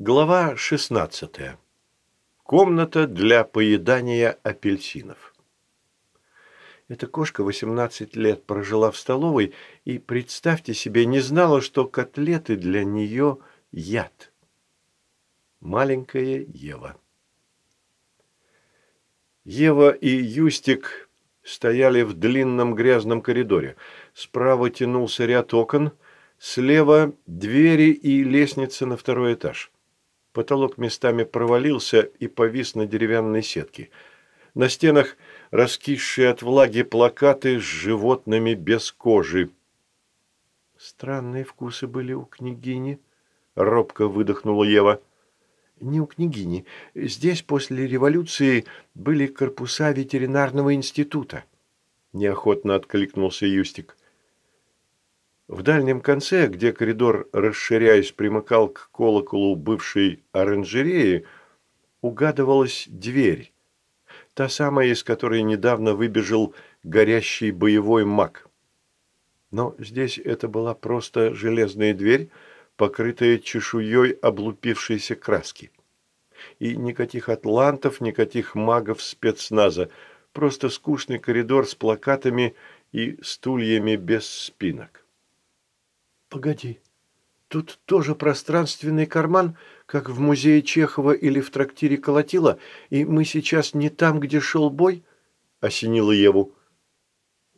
Глава 16. Комната для поедания апельсинов. Эта кошка 18 лет прожила в столовой и, представьте себе, не знала, что котлеты для нее яд. Маленькая Ева. Ева и Юстик стояли в длинном грязном коридоре. Справа тянулся ряд окон, слева двери и лестница на второй этаж. Потолок местами провалился и повис на деревянной сетке. На стенах раскисшие от влаги плакаты с животными без кожи. Странные вкусы были у княгини, робко выдохнула Ева. Не у княгини. Здесь после революции были корпуса ветеринарного института. Неохотно откликнулся Юстик. В дальнем конце, где коридор, расширяясь, примыкал к колоколу бывшей оранжереи, угадывалась дверь. Та самая, из которой недавно выбежал горящий боевой маг. Но здесь это была просто железная дверь, покрытая чешуей облупившейся краски. И никаких атлантов, никаких магов спецназа, просто скучный коридор с плакатами и стульями без спинок. Погоди, тут тоже пространственный карман, как в музее Чехова или в трактире Колотила, и мы сейчас не там, где шел бой? Осенила Еву.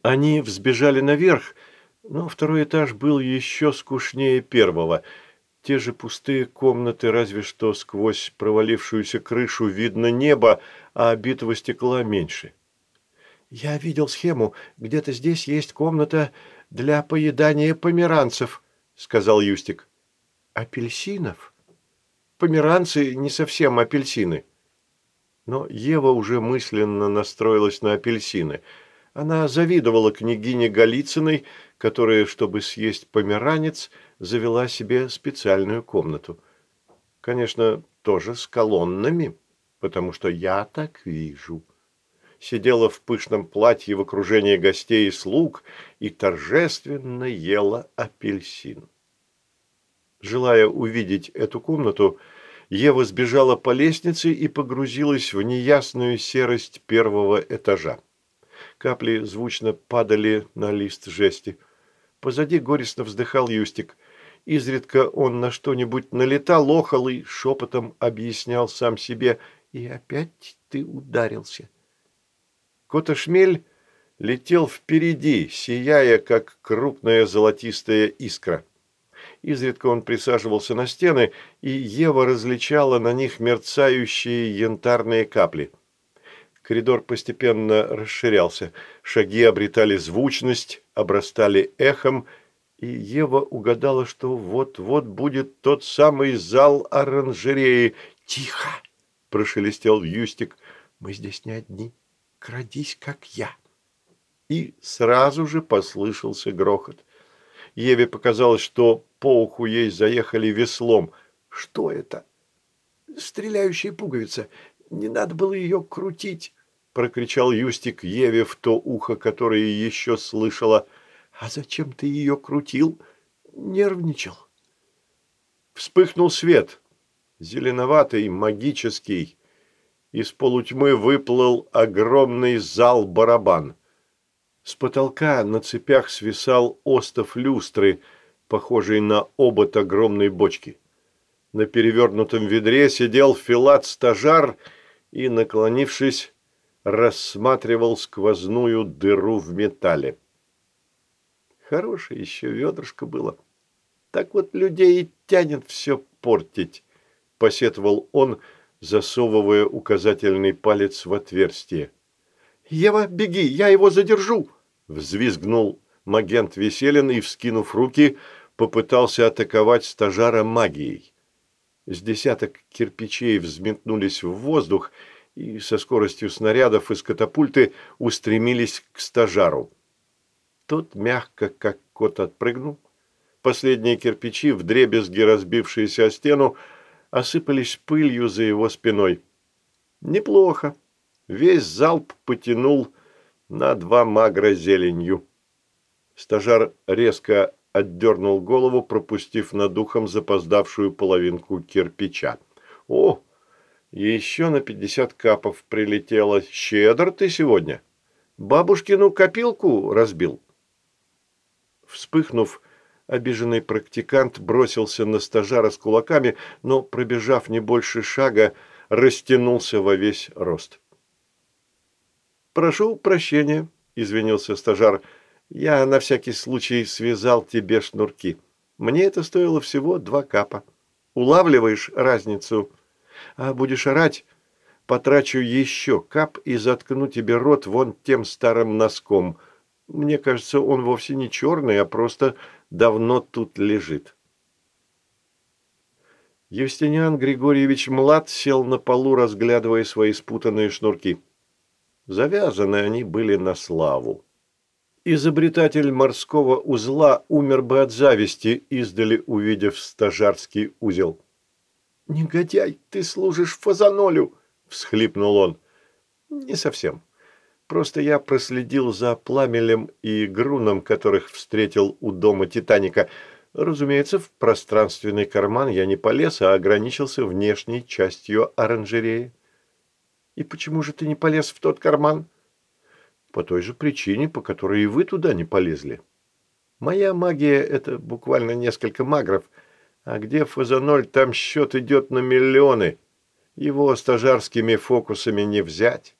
Они взбежали наверх, но второй этаж был еще скучнее первого. Те же пустые комнаты, разве что сквозь провалившуюся крышу видно небо, а битого стекла меньше. «Я видел схему. Где-то здесь есть комната для поедания померанцев», – сказал Юстик. «Апельсинов? Померанцы не совсем апельсины». Но Ева уже мысленно настроилась на апельсины. Она завидовала княгине Голицыной, которая, чтобы съесть померанец, завела себе специальную комнату. Конечно, тоже с колоннами, потому что я так вижу сидела в пышном платье в окружении гостей и слуг и торжественно ела апельсин. Желая увидеть эту комнату, Ева сбежала по лестнице и погрузилась в неясную серость первого этажа. Капли звучно падали на лист жести. Позади горестно вздыхал Юстик. Изредка он на что-нибудь налетал, охал и шепотом объяснял сам себе «И опять ты ударился». Котошмель летел впереди, сияя, как крупная золотистая искра. Изредка он присаживался на стены, и Ева различала на них мерцающие янтарные капли. Коридор постепенно расширялся, шаги обретали звучность, обрастали эхом, и Ева угадала, что вот-вот будет тот самый зал оранжереи. «Тихо!» – прошелестел Юстик. «Мы здесь не одни» крадись, как я». И сразу же послышался грохот. Еве показалось, что по уху ей заехали веслом. «Что это?» «Стреляющая пуговица. Не надо было ее крутить», – прокричал Юстик Еве в то ухо, которое еще слышала. «А зачем ты ее крутил?» «Нервничал». Вспыхнул свет. Зеленоватый, магический, из полутьмы выплыл огромный зал-барабан. С потолка на цепях свисал остов люстры, похожий на обод огромной бочки. На перевернутом ведре сидел филат-стажар и, наклонившись, рассматривал сквозную дыру в металле. Хорошее еще ведрышко было. Так вот людей и тянет все портить, посетовал он, — засовывая указательный палец в отверстие. «Ева, беги, я его задержу!» Взвизгнул магент Веселин и, вскинув руки, попытался атаковать стажара магией. С десяток кирпичей взметнулись в воздух и со скоростью снарядов из катапульты устремились к стажару. Тот мягко, как кот, отпрыгнул. Последние кирпичи, вдребезги разбившиеся о стену, осыпались пылью за его спиной. Неплохо. Весь залп потянул на два магра зеленью. Стажар резко отдернул голову, пропустив над ухом запоздавшую половинку кирпича. «О, еще на пятьдесят капов прилетело. Щедр ты сегодня. Бабушкину копилку разбил». Вспыхнув, обиженный практикант бросился на стажара с кулаками, но, пробежав не больше шага, растянулся во весь рост. «Прошу прощения», – извинился стажар, – я на всякий случай связал тебе шнурки. Мне это стоило всего два капа. Улавливаешь разницу? А будешь орать, потрачу еще кап и заткну тебе рот вон тем старым носком. Мне кажется, он вовсе не черный, а просто давно тут лежит. Евстиниан Григорьевич Млад сел на полу, разглядывая свои спутанные шнурки. Завязаны они были на славу. Изобретатель морского узла умер бы от зависти, издали увидев стажарский узел. «Негодяй, ты служишь фазанолю!» – всхлипнул он. «Не совсем. Просто я проследил за Пламелем и Груном, которых встретил у дома Титаника. Разумеется, в пространственный карман я не полез, а ограничился внешней частью оранжереи». «И почему же ты не полез в тот карман?» По той же причине, по которой и вы туда не полезли. Моя магия – это буквально несколько магров, а где фазаноль, там счет идет на миллионы. Его стажарскими фокусами не взять.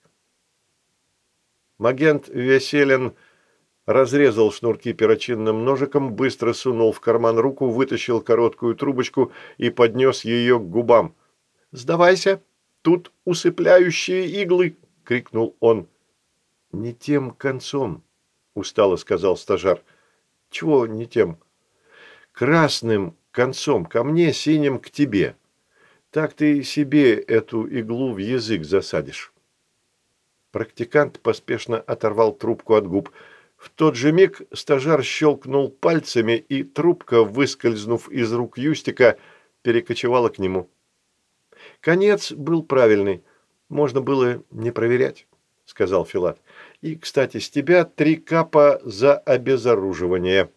Магент Веселин разрезал шнурки перочинным ножиком, быстро сунул в карман руку, вытащил короткую трубочку и поднес ее к губам. «Сдавайся, тут усыпляющие иглы!» – крикнул он. «Не тем концом», – устало сказал стажар. «Чего не тем?» «Красным концом ко мне, синим к тебе. Так ты себе эту иглу в язык засадишь». Практикант поспешно оторвал трубку от губ. В тот же миг стажар щелкнул пальцами, и трубка, выскользнув из рук Юстика, перекочевала к нему. Конец был правильный. Можно было не проверять, сказал Филат. И, кстати, с тебя три капа за обезоруживание.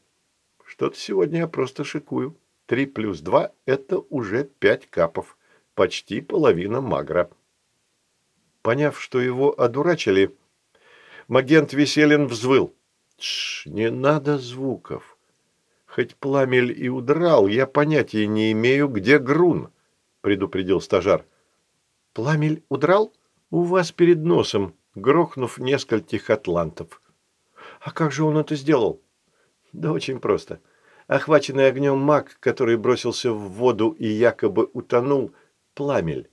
Что-то сегодня я просто шикую. Три плюс два – это уже пять капов. Почти половина магра. Поняв, что его одурачили, Магент Веселин взвыл. Тш, не надо звуков. Хоть пламель и удрал, я понятия не имею, где Грун, предупредил стажар. Пламель удрал? У вас перед носом, грохнув нескольких атлантов. А как же он это сделал? Да очень просто. Охваченный огнем маг, который бросился в воду и якобы утонул, пламель.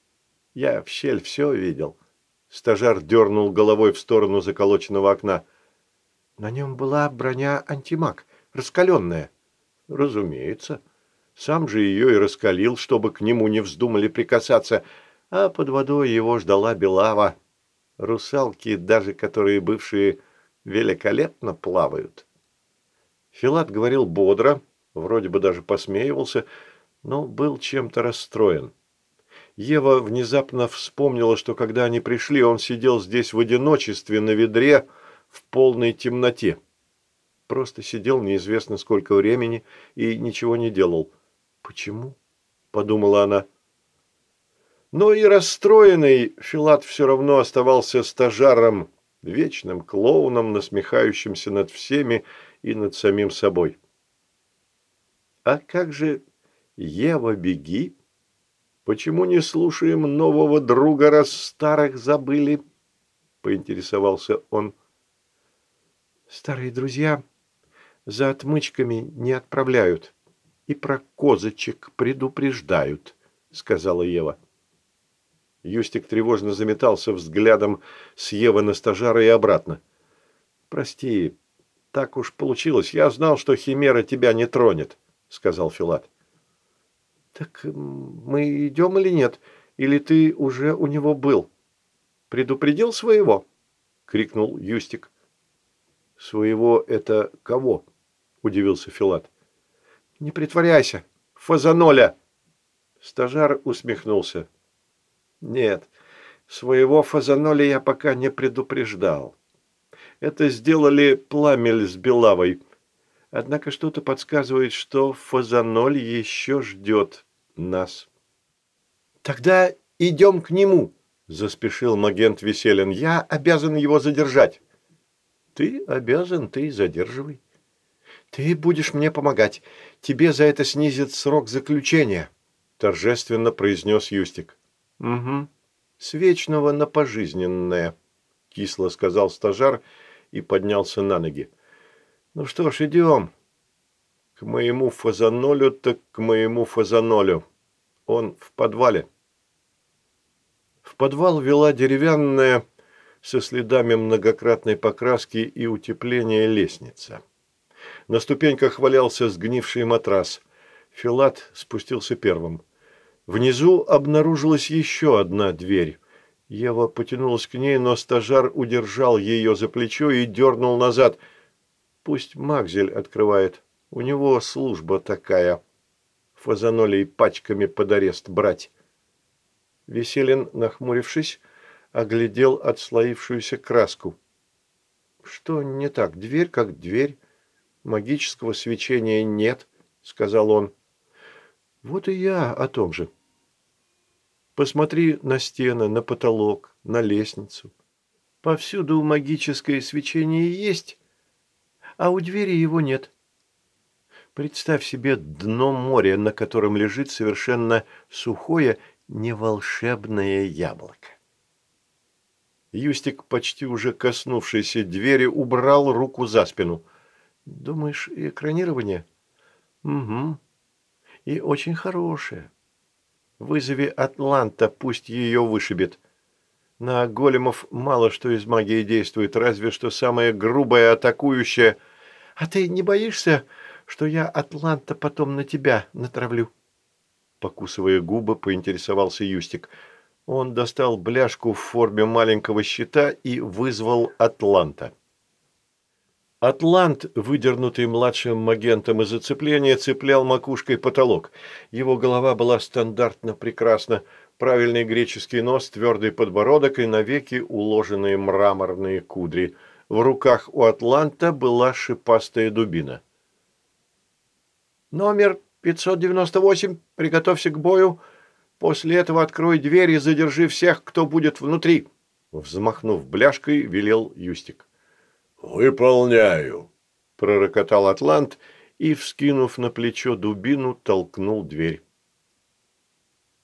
Я в щель все видел. Стажар дернул головой в сторону заколоченного окна. На нем была броня антимаг, раскаленная. Разумеется. Сам же ее и раскалил, чтобы к нему не вздумали прикасаться, а под водой его ждала Белава, русалки, даже которые бывшие, великолепно плавают. Филат говорил бодро, вроде бы даже посмеивался, но был чем-то расстроен. Ева внезапно вспомнила, что когда они пришли, он сидел здесь в одиночестве на ведре в полной темноте. Просто сидел неизвестно сколько времени и ничего не делал. «Почему?» – подумала она. Но и расстроенный Филат все равно оставался стажаром, вечным клоуном, насмехающимся над всеми и над самим собой. «А как же Ева, беги? Почему не слушаем нового друга, раз старых забыли?» – поинтересовался он. «Старые друзья за отмычками не отправляют и про козочек предупреждают», – сказала Ева. Юстик тревожно заметался взглядом с Евы на стажара и обратно. «Прости, так уж получилось. Я знал, что Химера тебя не тронет», — сказал Филат. «Так мы идем или нет? Или ты уже у него был? Предупредил своего?» — крикнул Юстик. «Своего это кого?» — удивился Филат. «Не притворяйся! Фазаноля!» Стажар усмехнулся. Нет, своего фазаноли я пока не предупреждал. Это сделали пламель с Белавой. Однако что-то подсказывает, что фазаноль еще ждет нас. «Тогда идем к нему», – заспешил магент Веселин. «Я обязан его задержать». «Ты обязан, ты и задерживай». «Ты будешь мне помогать. Тебе за это снизит срок заключения», – торжественно произнес Юстик. «Угу. С вечного на пожизненное», – кисло сказал стажар и поднялся на ноги. «Ну что ж, идем. К моему фазанолю так к моему фазанолю. Он в подвале». В подвал вела деревянная со следами многократной покраски и утепления лестница. На ступеньках валялся сгнивший матрас. Филат спустился первым. Внизу обнаружилась еще одна дверь. Ева потянулась к ней, но стажар удержал ее за плечо и дернул назад. «Пусть Макзель открывает. У него служба такая. Фазанолей пачками под арест брать». Веселин, нахмурившись, оглядел отслоившуюся краску. «Что не так? Дверь как дверь. Магического свечения нет», — сказал он. «Вот и я о том же. Посмотри на стены, на потолок, на лестницу. Повсюду магическое свечение есть, а у двери его нет. Представь себе дно моря, на котором лежит совершенно сухое, неволшебное яблоко. Юстик, почти уже коснувшийся двери, убрал руку за спину. «Думаешь, экранирование?» «Угу. И очень хорошее. Вызови Атланта, пусть ее вышибет. На големов мало что из магии действует, разве что самое грубое атакующее. А ты не боишься, что я Атланта потом на тебя натравлю?» Покусывая губы, поинтересовался Юстик – он достал бляшку в форме маленького щита и вызвал Атланта. Атлант, выдернутый младшим магентом из зацепления, цеплял макушкой потолок. Его голова была стандартно прекрасна. Правильный греческий нос, твердый подбородок и навеки уложенные мраморные кудри. В руках у Атланта была шипастая дубина. «Номер 598, приготовься к бою», После этого открой дверь и задержи всех, кто будет внутри. Взмахнув бляшкой, велел Юстик. «Выполняю», – пророкотал Атлант и, вскинув на плечо дубину, толкнул дверь.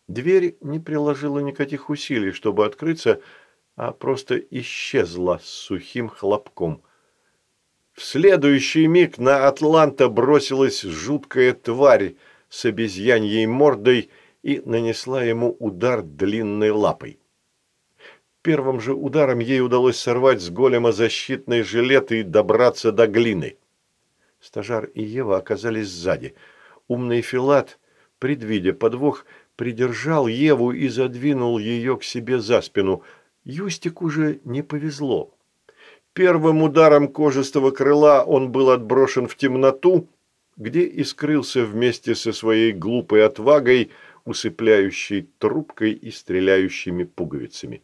Дверь не приложила никаких усилий, чтобы открыться, а просто исчезла с сухим хлопком. В следующий миг на Атланта бросилась жуткая тварь с обезьяньей мордой – и нанесла ему удар длинной лапой. Первым же ударом ей удалось сорвать с голема защитный жилет и добраться до глины. Стажар и Ева оказались сзади. Умный Филат, предвидя подвох, придержал Еву и задвинул ее к себе за спину. Юстик уже не повезло. Первым ударом кожистого крыла он был отброшен в темноту, где и скрылся вместе со своей глупой отвагой – усыпляющей трубкой и стреляющими пуговицами.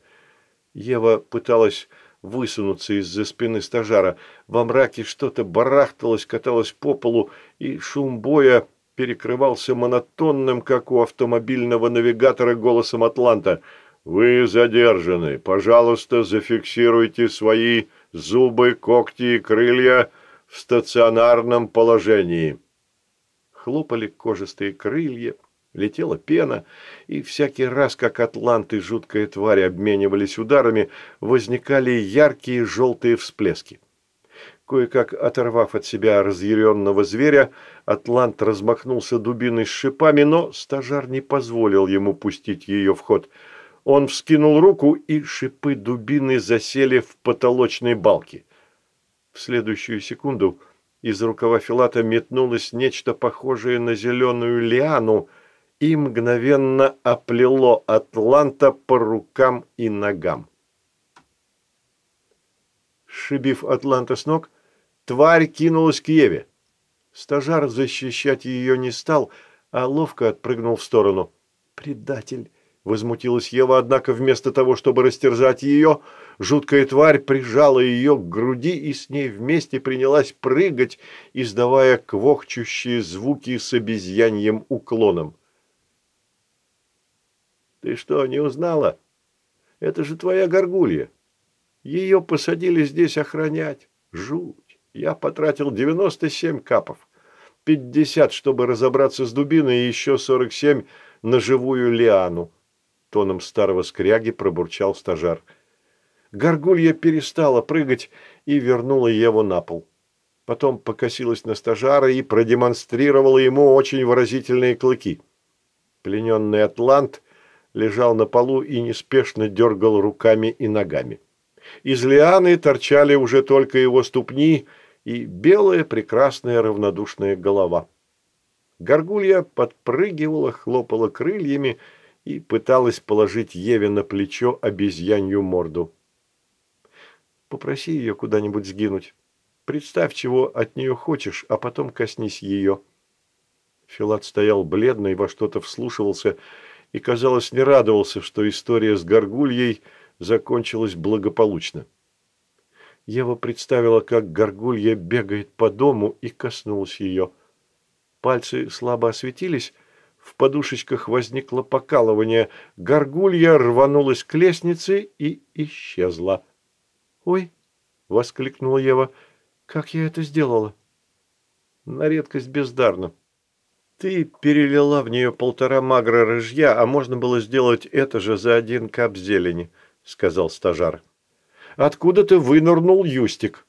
Ева пыталась высунуться из-за спины стажара. Во мраке что-то барахталось, каталось по полу, и шум боя перекрывался монотонным, как у автомобильного навигатора, голосом Атланта. «Вы задержаны. Пожалуйста, зафиксируйте свои зубы, когти и крылья в стационарном положении». Хлопали кожистые крылья, Летела пена, и всякий раз, как атланты жуткая тварь обменивались ударами, возникали яркие желтые всплески. Кое-как оторвав от себя разъяренного зверя, атлант размахнулся дубиной с шипами, но стажар не позволил ему пустить ее в ход. Он вскинул руку, и шипы дубины засели в потолочной балке. В следующую секунду из рукава Филата метнулось нечто похожее на зеленую лиану, и мгновенно оплело Атланта по рукам и ногам. Шибив Атланта с ног, тварь кинулась к Еве. Стажар защищать ее не стал, а ловко отпрыгнул в сторону. «Предатель! Возмутилась Ева, однако вместо того, чтобы растерзать ее, жуткая тварь прижала ее к груди и с ней вместе принялась прыгать, издавая квохчущие звуки с обезьяньем уклоном. «Ты что, не узнала? Это же твоя горгулья. Ее посадили здесь охранять. Жуть. Я потратил 97 капов. 50, чтобы разобраться с дубиной, и еще 47 на живую лиану тоном старого скряги пробурчал стажар. Горгулья перестала прыгать и вернула его на пол. Потом покосилась на стажара и продемонстрировала ему очень выразительные клыки. Плененный атлант лежал на полу и неспешно дергал руками и ногами. Из лианы торчали уже только его ступни и белая прекрасная равнодушная голова. Горгулья подпрыгивала, хлопала крыльями и пыталась положить Еве на плечо обезьянью морду. «Попроси ее куда-нибудь сгинуть. Представь, чего от нее хочешь, а потом коснись ее». Филат стоял бледный, во что-то вслушивался и, казалось, не радовался, что история с Горгульей закончилась благополучно. Ева представила, как Горгулья бегает по дому и коснулась ее. Пальцы слабо осветились, в подушечках возникло покалывание. Горгулья рванулась к лестнице и исчезла. «Ой!» — воскликнула Ева. «Как я это сделала?» «На редкость бездарно. Ты перелила в нее полтора магра рыжья, а можно было сделать это же за один кап зелени», — сказал стажар. «Откуда ты вынырнул, Юстик?»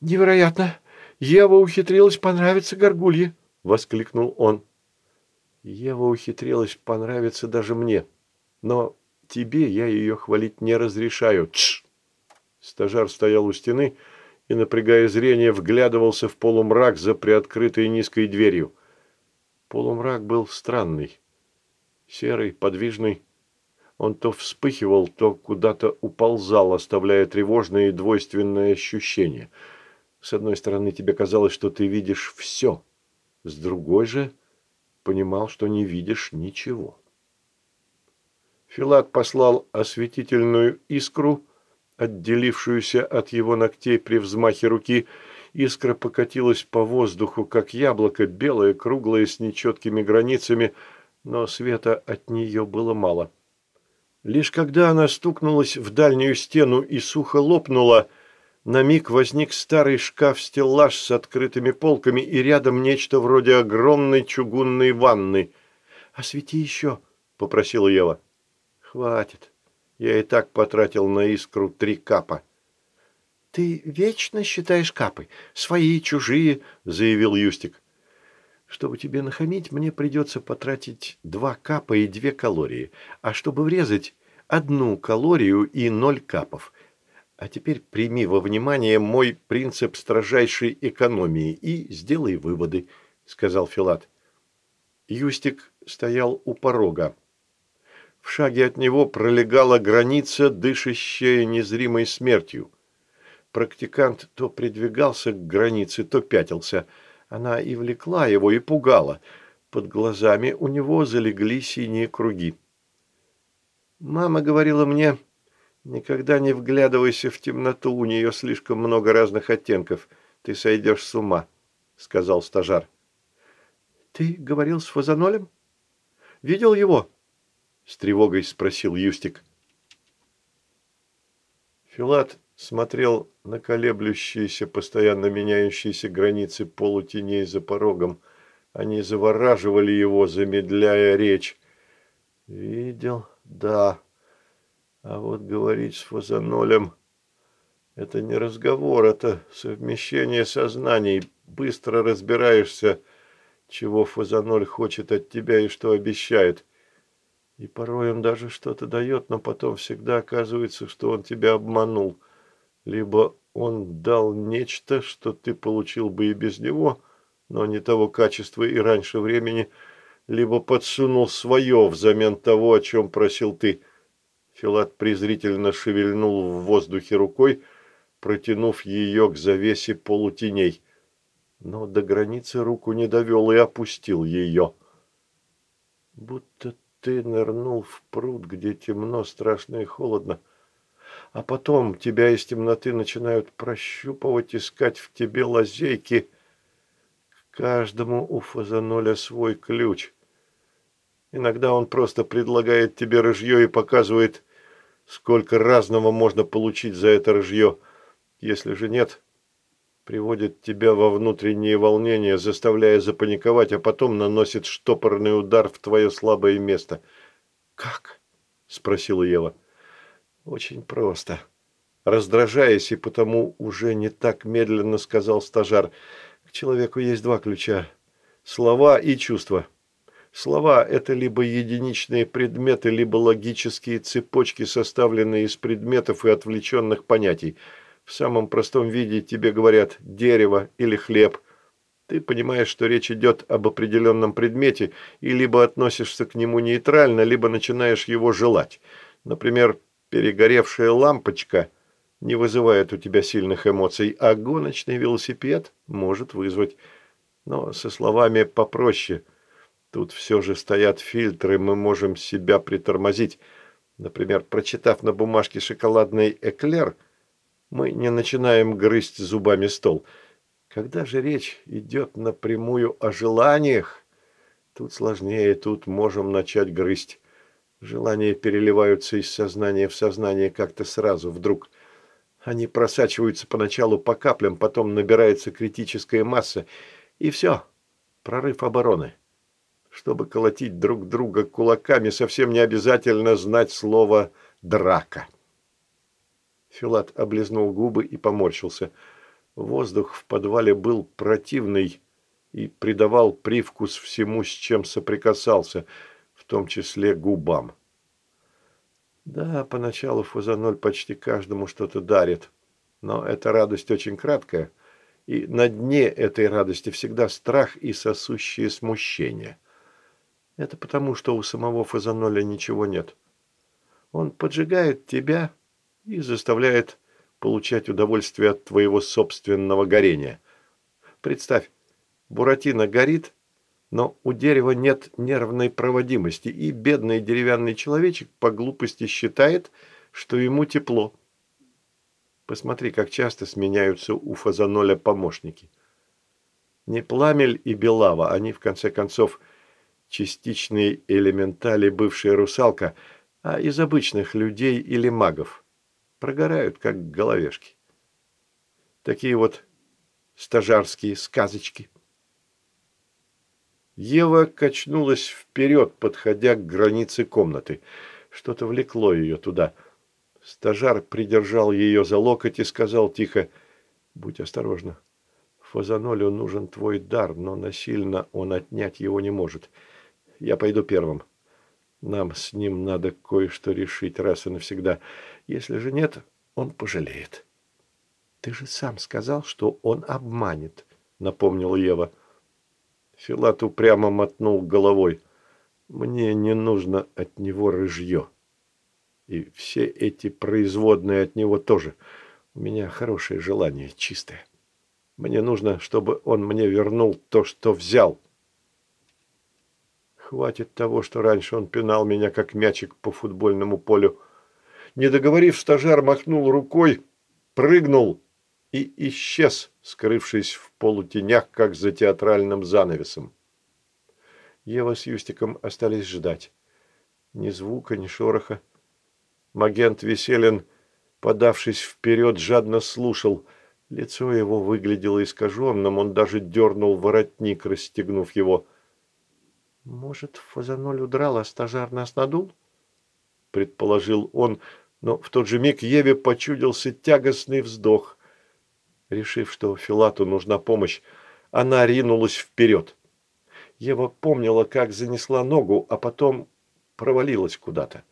«Невероятно! Ева ухитрилась понравиться горгулье!» — воскликнул он. Ева ухитрилась понравиться даже мне. Но тебе я ее хвалить не разрешаю. Тш! Стажар стоял у стены и, напрягая зрение, вглядывался в полумрак за приоткрытой низкой дверью. Полумрак был странный. Серый, подвижный. Он то вспыхивал, то куда-то уползал, оставляя тревожное и двойственное ощущение. С одной стороны, тебе казалось, что ты видишь все. С другой же понимал, что не видишь ничего. Филат послал осветительную искру, отделившуюся от его ногтей при взмахе руки. Искра покатилась по воздуху, как яблоко, белое, круглое, с нечеткими границами, но света от нее было мало. Лишь когда она стукнулась в дальнюю стену и сухо лопнула – на миг возник старый шкаф-стеллаж с открытыми полками и рядом нечто вроде огромной чугунной ванны. «Освети еще», — попросила Ева. «Хватит. Я и так потратил на искру три капа». «Ты вечно считаешь капы. Свои, чужие», — заявил Юстик. «Чтобы тебе нахамить, мне придется потратить два капа и две калории, а чтобы врезать, одну калорию и ноль капов». А теперь прими во внимание мой принцип строжайшей экономии и сделай выводы, сказал Филат. Юстик стоял у порога. В шаге от него пролегала граница, дышащая незримой смертью. Практикант то придвигался к границе, то пятился. Она и влекла его, и пугала. Под глазами у него залегли синие круги. «Мама говорила мне, Никогда не вглядывайся в темноту, у нее слишком много разных оттенков. Ты сойдешь с ума, сказал стажар. Ты говорил с Фазанолем? Видел его? С тревогой спросил Юстик. Филат смотрел на колеблющиеся, постоянно меняющиеся границы полутеней за порогом. Они завораживали его, замедляя речь. «Видел? Да. А вот говорить с Фазанолем – это не разговор, это совмещение сознаний. Быстро разбираешься, чего Фазаноль хочет от тебя и что обещает. И порой он даже что-то дает, но потом всегда оказывается, что он тебя обманул. Либо он дал нечто, что ты получил бы и без него, но не того качества и раньше времени, либо подсунул свое взамен того, о чем просил ты – Филат презрительно шевельнул в воздухе рукой, протянув ее к завесе полутеней. Но до границы руку не довел и опустил ее. «Будто ты нырнул в пруд, где темно, страшно и холодно, а потом тебя из темноты начинают прощупывать, искать в тебе лазейки. К каждому у Фазаноля свой ключ. Иногда он просто предлагает тебе рыжье и показывает, сколько разного можно получить за это рыжье. Если же нет, приводит тебя во внутренние волнения, заставляя запаниковать, а потом наносит штопорный удар в твое слабое место. «Как?» – спросила Ева. «Очень просто». Раздражаясь и потому уже не так медленно сказал стажар. «К человеку есть два ключа – слова и чувства». Слова – это либо единичные предметы, либо логические цепочки, составленные из предметов и отвлеченных понятий. В самом простом виде тебе говорят «дерево» или «хлеб». Ты понимаешь, что речь идет об определенном предмете, и либо относишься к нему нейтрально, либо начинаешь его желать. Например, перегоревшая лампочка не вызывает у тебя сильных эмоций, а гоночный велосипед может вызвать. Но со словами попроще – Тут все же стоят фильтры, мы можем себя притормозить. Например, прочитав на бумажке шоколадный эклер, мы не начинаем грызть зубами стол. Когда же речь идет напрямую о желаниях, тут сложнее, тут можем начать грызть. Желания переливаются из сознания в сознание как-то сразу, вдруг. Они просачиваются поначалу по каплям, потом набирается критическая масса, и все, прорыв обороны. Чтобы колотить друг друга кулаками, совсем не обязательно знать слово «драка». Филат облизнул губы и поморщился. Воздух в подвале был противный и придавал привкус всему, с чем соприкасался, в том числе губам. Да, поначалу Фузаноль почти каждому что-то дарит, но эта радость очень краткая, и на дне этой радости всегда страх и сосущее смущение – это потому, что у самого Фазаноля ничего нет. Он поджигает тебя и заставляет получать удовольствие от твоего собственного горения. Представь, Буратино горит, но у дерева нет нервной проводимости, и бедный деревянный человечек по глупости считает, что ему тепло. Посмотри, как часто сменяются у Фазаноля помощники. Не Пламель и Белава, они, в конце концов, частичные элементали бывшая русалка, а из обычных людей или магов. Прогорают, как головешки. Такие вот стажарские сказочки. Ева качнулась вперед, подходя к границе комнаты. Что-то влекло ее туда. Стажар придержал ее за локоть и сказал тихо, «Будь осторожна. Фазанолю нужен твой дар, но насильно он отнять его не может. Я пойду первым. Нам с ним надо кое-что решить раз и навсегда. Если же нет, он пожалеет. Ты же сам сказал, что он обманет, напомнила Ева. Филат упрямо мотнул головой. Мне не нужно от него рыжье. И все эти производные от него тоже. У меня хорошее желание, чистое. Мне нужно, чтобы он мне вернул то, что взял. Хватит того, что раньше он пинал меня, как мячик по футбольному полю. Не договорив, стажар махнул рукой, прыгнул и исчез, скрывшись в полутенях, как за театральным занавесом. Ева с Юстиком остались ждать. Ни звука, ни шороха. Магент Веселин, подавшись вперед, жадно слушал. Лицо его выглядело искаженным, он даже дернул воротник, расстегнув его. «Может, Фазаноль удрал, а стажар нас надул?» Предположил он, но в тот же миг Еве почудился тягостный вздох. Решив, что Филату нужна помощь, она ринулась вперед. Ева помнила, как занесла ногу, а потом провалилась куда-то.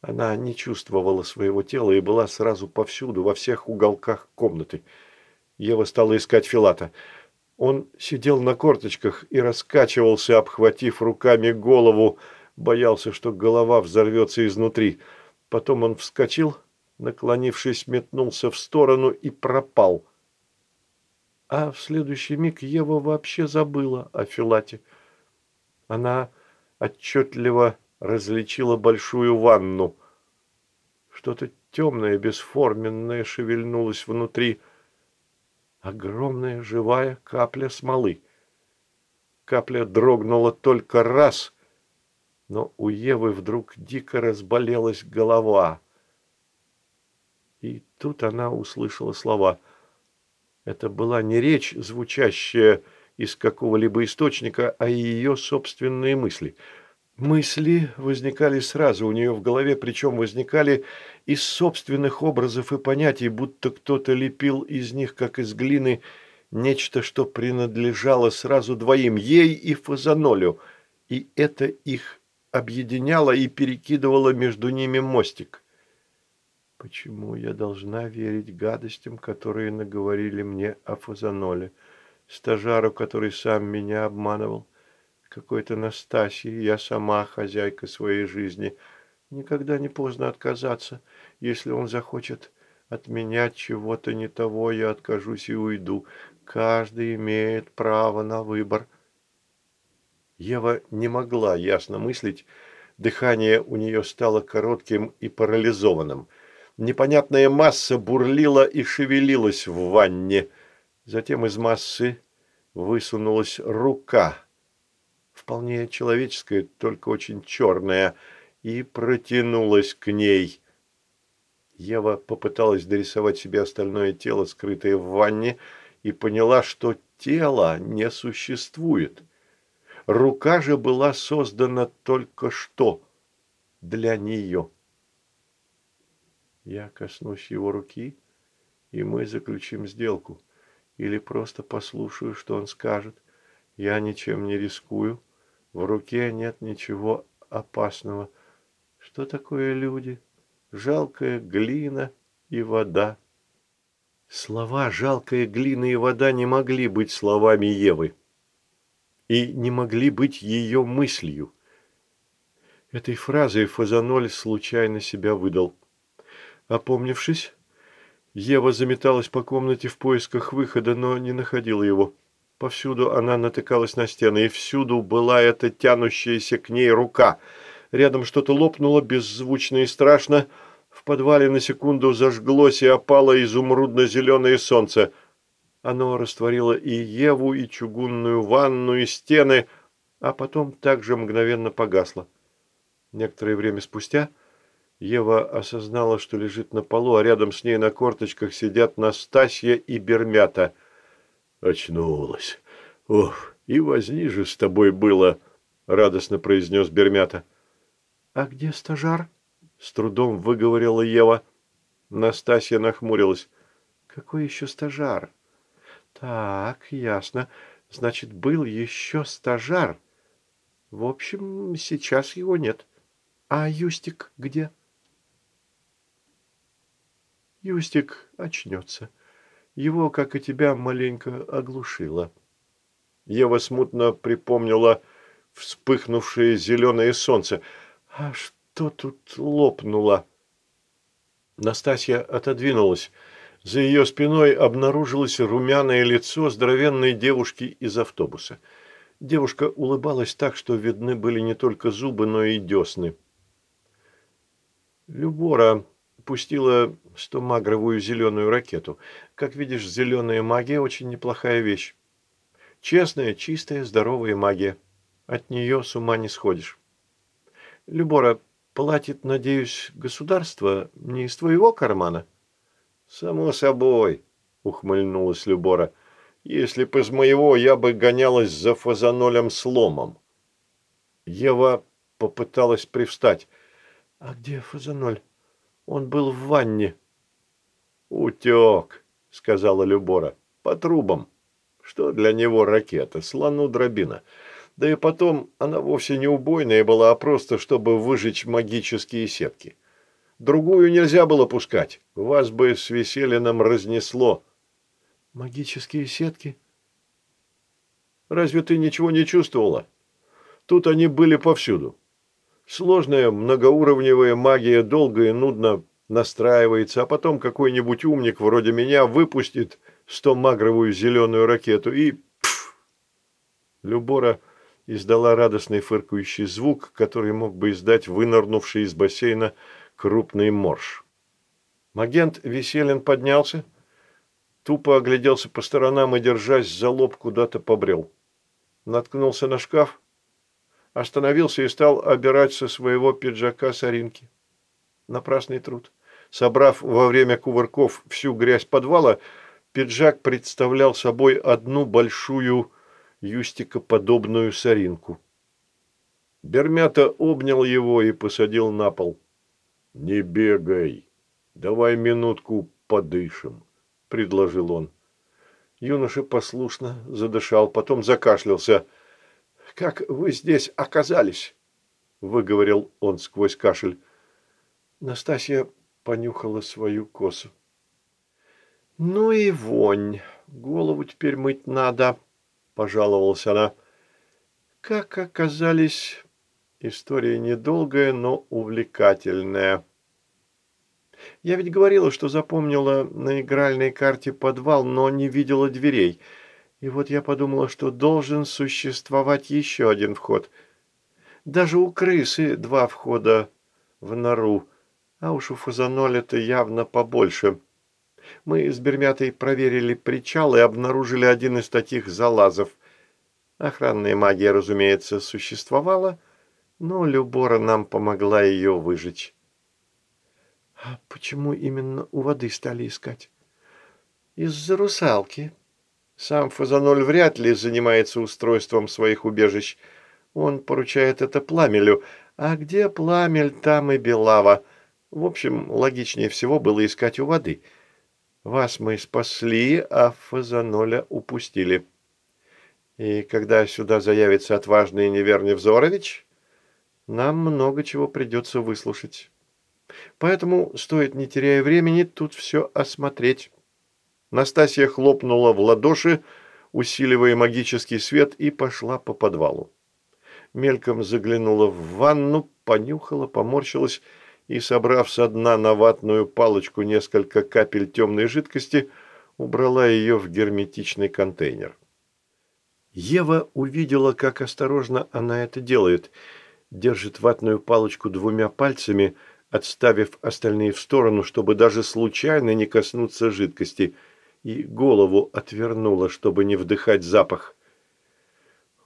Она не чувствовала своего тела и была сразу повсюду, во всех уголках комнаты. Ева стала искать Филата – он сидел на корточках и раскачивался, обхватив руками голову, боялся, что голова взорвется изнутри. Потом он вскочил, наклонившись, метнулся в сторону и пропал. А в следующий миг Ева вообще забыла о Филате. Она отчетливо различила большую ванну. Что-то темное, бесформенное шевельнулось внутри. Огромная живая капля смолы. Капля дрогнула только раз, но у Евы вдруг дико разболелась голова. И тут она услышала слова. Это была не речь, звучащая из какого-либо источника, а ее собственные мысли. Мысли возникали сразу у нее в голове, причем возникали из собственных образов и понятий, будто кто-то лепил из них, как из глины, нечто, что принадлежало сразу двоим, ей и Фазанолю, и это их объединяло и перекидывало между ними мостик. Почему я должна верить гадостям, которые наговорили мне о Фазаноле, стажару, который сам меня обманывал? Какой-то Настасьи, я сама хозяйка своей жизни. Никогда не поздно отказаться. Если он захочет от меня чего-то не того, я откажусь и уйду. Каждый имеет право на выбор. Ева не могла ясно мыслить. Дыхание у нее стало коротким и парализованным – Непонятная масса бурлила и шевелилась в ванне. Затем из массы высунулась рука, вполне человеческая, только очень черная, и протянулась к ней. Ева попыталась дорисовать себе остальное тело, скрытое в ванне, и поняла, что тело не существует. Рука же была создана только что для нее. Я коснусь его руки, и мы заключим сделку. Или просто послушаю, что он скажет. Я ничем не рискую. В руке нет ничего опасного. Что такое люди? Жалкая глина и вода. Слова «жалкая глина и вода» не могли быть словами Евы. И не могли быть ее мыслью. Этой фразой Фазаноль случайно себя выдал. Опомнившись, Ева заметалась по комнате в поисках выхода, но не находила его. Повсюду она натыкалась на стены, и всюду была эта тянущаяся к ней рука. Рядом что-то лопнуло, беззвучно и страшно. В подвале на секунду зажглось и опало изумрудно-зеленое солнце. Оно растворило и Еву, и чугунную ванну, и стены, а потом также мгновенно погасло. Некоторое время спустя – Ева осознала, что лежит на полу, а рядом с ней на корточках сидят Настасья и Бермята. «Очнулась. Ох, и возни же с тобой было!» – радостно произнес Бермята. «А где стажар?» – с трудом выговорила Ева. Настасья нахмурилась. «Какой еще стажар?» «Так, ясно. Значит, был еще стажар. В общем, сейчас его нет. А Юстик где?» Юстик очнется. Его, как и тебя, маленько оглушило. Ева смутно припомнила вспыхнувшее зеленое солнце. А что тут лопнуло? Настасья отодвинулась. За ее спиной обнаружилось румяное лицо здоровенной девушки из автобуса. Девушка улыбалась так, что видны были не только зубы, но и десны. «Любора», пустила стомагровую зеленую ракету. Как видишь, зеленая магия очень неплохая вещь. Честная, чистая, здоровая магия. От нее с ума не сходишь. Любора, платит, надеюсь, государство не из твоего кармана? Само собой, ухмыльнулась Любора. Если бы из моего, я бы гонялась за фазанолем сломом. Ева попыталась привстать. А где фазаноль? Он был в ванне. «Утек», — сказала Любора, — «по трубам. Что для него ракета? Слону дробина. Да и потом, она вовсе не убойная была, а просто, чтобы выжечь магические сетки. Другую нельзя было пускать. Вас бы с Веселином разнесло». «Магические сетки?» «Разве ты ничего не чувствовала? Тут они были повсюду. Сложная многоуровневая магия долго и нудно настраивается, а потом какой-нибудь умник вроде меня выпустит стомагровую зеленую ракету и... Пфф! Любора издала радостный фыркающий звук, который мог бы издать вынырнувший из бассейна крупный морж. Магент Веселин поднялся, тупо огляделся по сторонам и, держась за лоб, куда-то побрел. Наткнулся на шкаф, остановился и стал обирать со своего пиджака соринки. Напрасный труд. Собрав во время кувырков всю грязь подвала, пиджак представлял собой одну большую юстикоподобную соринку. Бермята обнял его и посадил на пол. «Не бегай, давай минутку подышим», — предложил он. Юноша послушно задышал, потом закашлялся. «Как вы здесь оказались?» — выговорил он сквозь кашель. Настасья понюхала свою косу. «Ну и вонь. Голову теперь мыть надо», – пожаловалась она. «Как оказались...» История недолгая, но увлекательная. Я ведь говорила, что запомнила на игральной карте подвал, но не видела дверей. И вот я подумала, что должен существовать еще один вход. Даже у крысы два входа в нору, а уж у фазаноля-то явно побольше. Мы с Бермятой проверили причал и обнаружили один из таких залазов. Охранная магия, разумеется, существовала, но Любора нам помогла ее выжечь. А почему именно у воды стали искать? Из-за русалки. Сам Фазаноль вряд ли занимается устройством своих убежищ. Он поручает это Пламелю. А где Пламель, там и Белава. В общем, логичнее всего было искать у воды – вас мы спасли, а Фазаноля упустили. И когда сюда заявится отважный Неверный Взорович, нам много чего придется выслушать. Поэтому стоит, не теряя времени, тут все осмотреть. Настасья хлопнула в ладоши, усиливая магический свет, и пошла по подвалу. Мельком заглянула в ванну, понюхала, поморщилась и, собрав со дна на ватную палочку несколько капель темной жидкости, убрала ее в герметичный контейнер. Ева увидела, как осторожно она это делает. Держит ватную палочку двумя пальцами, отставив остальные в сторону, чтобы даже случайно не коснуться жидкости, и голову отвернула, чтобы не вдыхать запах.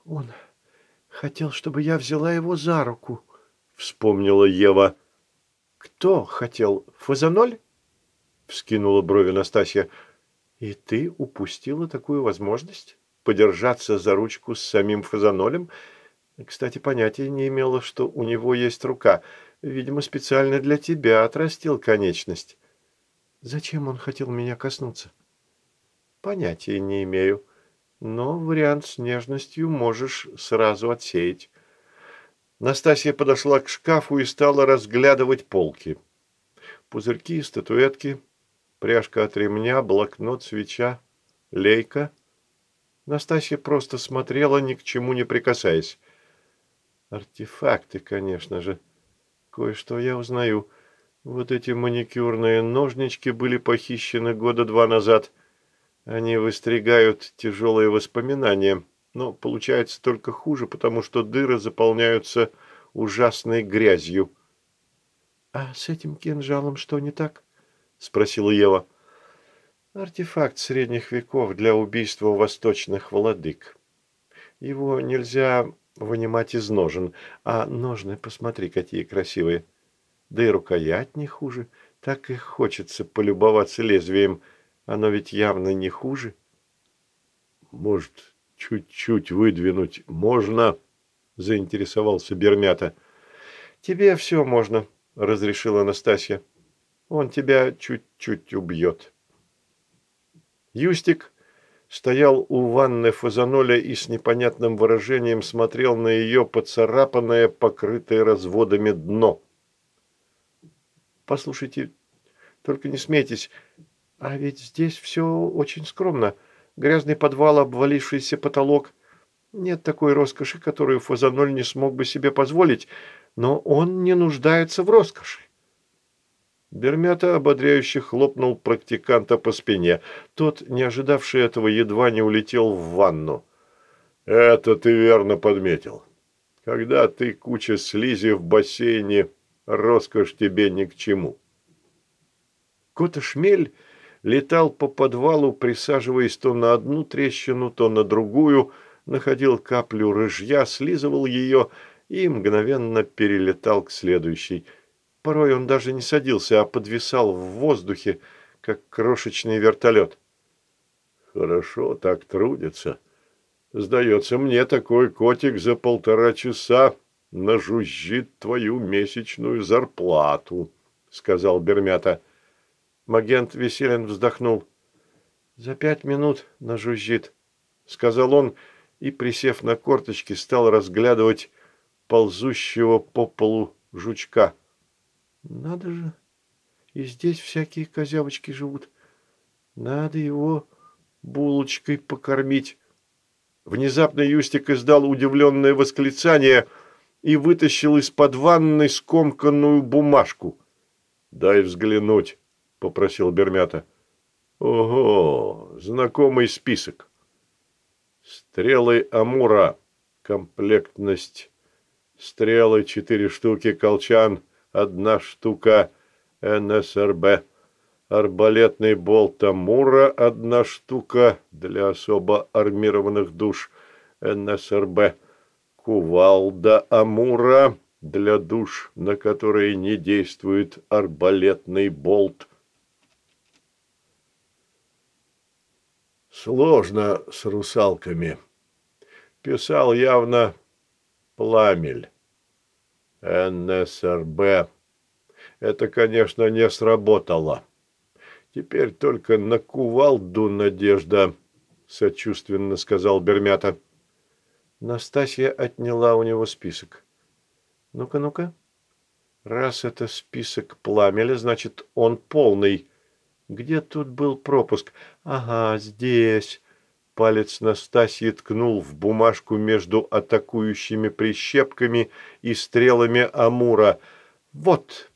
«Он хотел, чтобы я взяла его за руку», — вспомнила Ева. «Кто хотел? Фазаноль?» – вскинула брови Настасья. «И ты упустила такую возможность? Подержаться за ручку с самим Фазанолем? Кстати, понятия не имела, что у него есть рука. Видимо, специально для тебя отрастил конечность. Зачем он хотел меня коснуться?» «Понятия не имею. Но вариант с нежностью можешь сразу отсеять». Настасья подошла к шкафу и стала разглядывать полки. Пузырьки, статуэтки, пряжка от ремня, блокнот, свеча, лейка. Настасья просто смотрела, ни к чему не прикасаясь. Артефакты, конечно же. Кое-что я узнаю. Вот эти маникюрные ножнички были похищены года два назад. Они выстригают тяжелые воспоминания но получается только хуже, потому что дыры заполняются ужасной грязью. «А с этим кинжалом что не так?» – спросила Ева. «Артефакт средних веков для убийства восточных владык. Его нельзя вынимать из ножен, а ножны, посмотри, какие красивые. Да и рукоять не хуже, так и хочется полюбоваться лезвием, оно ведь явно не хуже». «Может, чуть-чуть выдвинуть можно?» – заинтересовался Бермята. «Тебе все можно», – разрешила Анастасия. «Он тебя чуть-чуть убьет». Юстик стоял у ванны Фазаноля и с непонятным выражением смотрел на ее поцарапанное, покрытое разводами дно. «Послушайте, только не смейтесь, а ведь здесь все очень скромно грязный подвал, обвалившийся потолок. Нет такой роскоши, которую Фазаноль не смог бы себе позволить, но он не нуждается в роскоши. Бермята ободряюще хлопнул практиканта по спине. Тот, не ожидавший этого, едва не улетел в ванну. Это ты верно подметил. Когда ты куча слизи в бассейне, роскошь тебе ни к чему. Кота-шмель летал по подвалу, присаживаясь то на одну трещину, то на другую, находил каплю рыжья, слизывал ее и мгновенно перелетал к следующей. Порой он даже не садился, а подвисал в воздухе, как крошечный вертолет. «Хорошо так трудится. Сдается мне, такой котик за полтора часа нажужжит твою месячную зарплату», — сказал Бермята. Магент Веселин вздохнул. «За пять минут нажужжит», — сказал он, и, присев на корточки, стал разглядывать ползущего по полу жучка. «Надо же, и здесь всякие козявочки живут. Надо его булочкой покормить». Внезапно Юстик издал удивленное восклицание и вытащил из-под ванны скомканную бумажку. «Дай взглянуть». – попросил Бермята. «Ого, знакомый список. Стрелы Амура, комплектность. Стрелы четыре штуки, колчан, одна штука, НСРБ. Арбалетный болт Амура, одна штука для особо армированных душ, НСРБ. Кувалда Амура для душ, на которые не действует арбалетный болт – Сложно с русалками. Писал явно Пламель. НСРБ. Это, конечно, не сработало. Теперь только на кувалду надежда, сочувственно сказал Бермята. Настасья отняла у него список. Ну-ка, ну-ка. Раз это список Пламеля, значит, он полный. Где тут был пропуск? Ага, здесь. Палец Настасьи ткнул в бумажку между атакующими прищепками и стрелами Амура. Вот.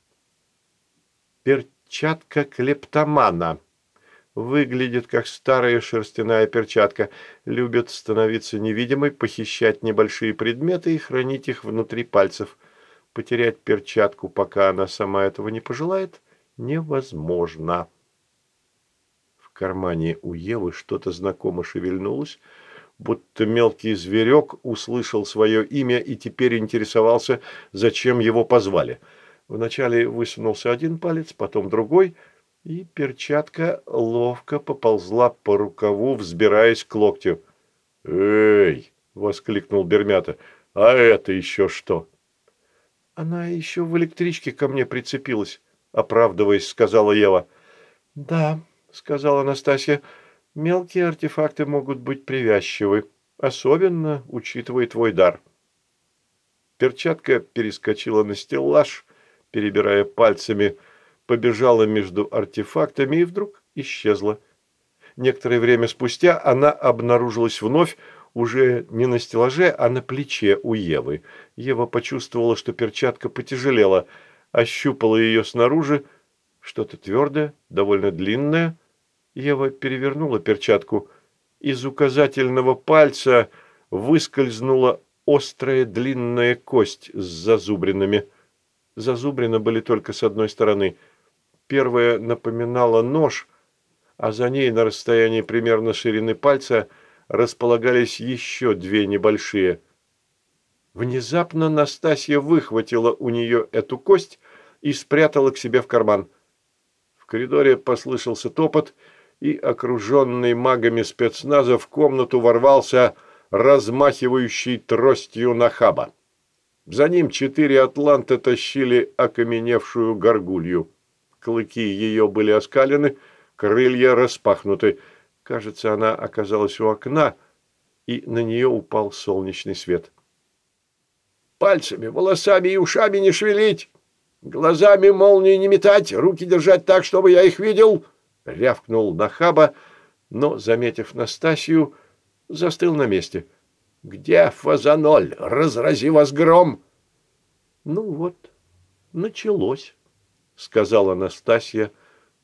Перчатка клептомана. Выглядит как старая шерстяная перчатка. Любит становиться невидимой, похищать небольшие предметы и хранить их внутри пальцев. Потерять перчатку, пока она сама этого не пожелает, невозможно кармане у Евы что-то знакомо шевельнулось, будто мелкий зверек услышал свое имя и теперь интересовался, зачем его позвали. Вначале высунулся один палец, потом другой, и перчатка ловко поползла по рукаву, взбираясь к локтю. «Эй!» — воскликнул Бермята. «А это еще что?» «Она еще в электричке ко мне прицепилась», — оправдываясь, сказала Ева. «Да, – сказала Анастасия, – мелкие артефакты могут быть привязчивы, особенно учитывая твой дар. Перчатка перескочила на стеллаж, перебирая пальцами, побежала между артефактами и вдруг исчезла. Некоторое время спустя она обнаружилась вновь, уже не на стеллаже, а на плече у Евы. Ева почувствовала, что перчатка потяжелела, ощупала ее снаружи, что-то твердое, довольно длинное. Ева перевернула перчатку. Из указательного пальца выскользнула острая длинная кость с зазубринами. Зазубрины были только с одной стороны. Первая напоминала нож, а за ней на расстоянии примерно ширины пальца располагались еще две небольшие. Внезапно Настасья выхватила у нее эту кость и спрятала к себе в карман – коридоре послышался топот, и окруженный магами спецназа в комнату ворвался размахивающий тростью нахаба. За ним четыре атланта тащили окаменевшую горгулью. Клыки ее были оскалены, крылья распахнуты. Кажется, она оказалась у окна, и на нее упал солнечный свет. «Пальцами, волосами и ушами не шевелить!» Глазами молнии не метать, руки держать так, чтобы я их видел!» Рявкнул Нахаба, но, заметив Настасью, застыл на месте. «Где Фазаноль? Разрази вас гром!» «Ну вот, началось», — сказала Настасья,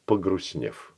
погрустнев.